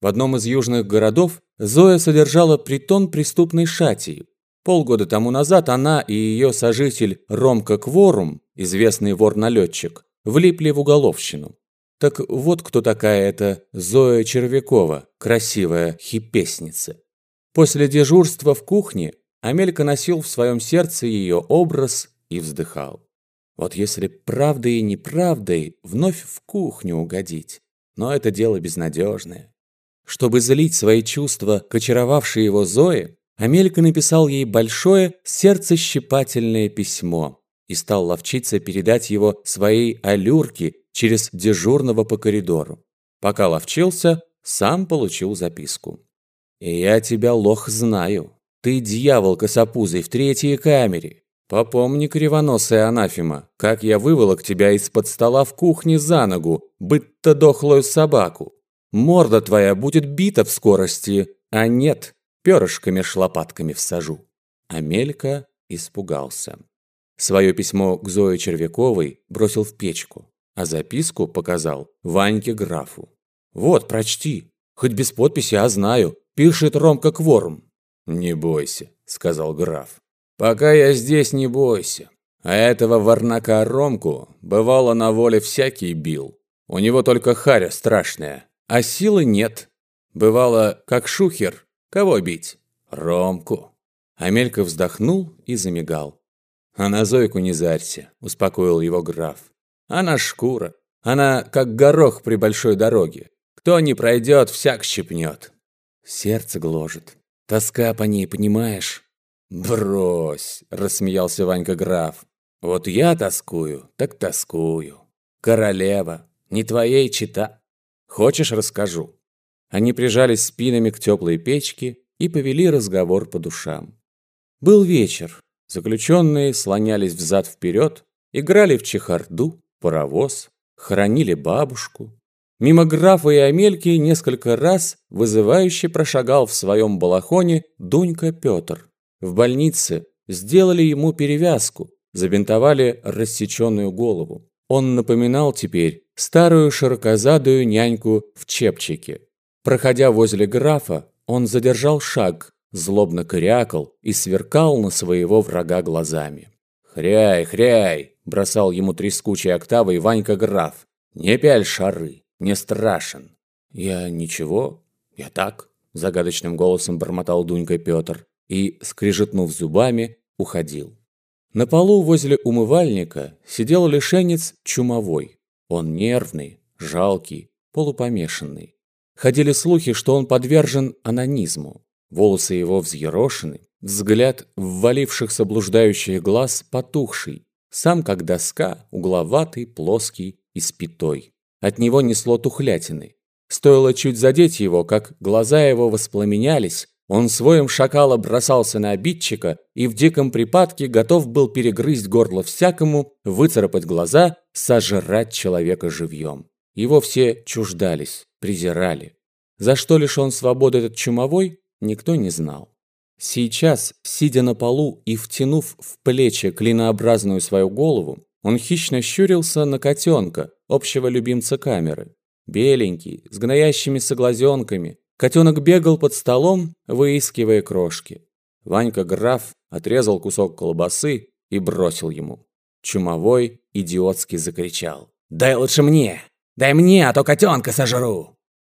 В одном из южных городов Зоя содержала притон преступной шатии. Полгода тому назад она и ее сожитель Ромка Кворум, известный вор-налетчик, влипли в уголовщину. Так вот кто такая эта Зоя Червякова, красивая хипесница. После дежурства в кухне Амелька носил в своем сердце ее образ и вздыхал. Вот если правдой и неправдой вновь в кухню угодить, но это дело безнадежное. Чтобы залить свои чувства к очаровавшей его Зое, Амелька написал ей большое сердцещипательное письмо и стал ловчиться передать его своей алюрке через дежурного по коридору. Пока ловчился, сам получил записку. «И я тебя, лох, знаю. Ты дьявол косопузый в третьей камере. Попомни, кривоносая анафема, как я выволок тебя из-под стола в кухне за ногу, быть-то дохлую собаку. Морда твоя будет бита в скорости, а нет, перышками шлопатками всажу». Амелька испугался. Свое письмо к Зое Червяковой бросил в печку, а записку показал Ваньке графу. «Вот, прочти. Хоть без подписи, а знаю. Пишет Ромка Кворум». «Не бойся», — сказал граф. Пока я здесь, не бойся. А этого варнака Ромку бывало на воле всякий бил. У него только харя страшная, а силы нет. Бывало, как шухер. Кого бить? Ромку. Амелька вздохнул и замигал. «А на Зойку не зарься», — успокоил его граф. «Она шкура. Она как горох при большой дороге. Кто не пройдет, всяк щепнет. Сердце гложет. Тоска по ней, понимаешь?» «Брось!» – рассмеялся Ванька граф. «Вот я тоскую, так тоскую. Королева, не твоей чита. Хочешь, расскажу?» Они прижались спинами к теплой печке и повели разговор по душам. Был вечер. Заключенные слонялись взад-вперед, играли в чехарду, паровоз, хоронили бабушку. Мимо графа и Амельки несколько раз вызывающе прошагал в своем балахоне Дунька Петр. В больнице сделали ему перевязку, забинтовали рассеченную голову. Он напоминал теперь старую широкозадую няньку в чепчике. Проходя возле графа, он задержал шаг, злобно корякал и сверкал на своего врага глазами. «Хряй, хряй!» – бросал ему трескучей октавой Ванька граф. «Не пяль шары, не страшен». «Я ничего, я так», – загадочным голосом бормотал Дунька Петр и, скрежетнув зубами, уходил. На полу возле умывальника сидел лишенец чумовой. Он нервный, жалкий, полупомешанный. Ходили слухи, что он подвержен анонизму. Волосы его взъерошены, взгляд ввалившихся блуждающих глаз потухший, сам как доска, угловатый, плоский и спитой. От него несло тухлятины. Стоило чуть задеть его, как глаза его воспламенялись, он своим шакала бросался на обидчика и в диком припадке готов был перегрызть горло всякому, выцарапать глаза, сожрать человека живьем. Его все чуждались, презирали. За что лишен свободы этот чумовой, никто не знал. Сейчас, сидя на полу и втянув в плечи клинообразную свою голову, он хищно щурился на котенка, общего любимца камеры. Беленький, с гноящимися глазенками, Котенок бегал под столом, выискивая крошки. Ванька граф отрезал кусок колбасы и бросил ему. Чумовой идиотски закричал. «Дай лучше мне! Дай мне, а то котенка сожру!»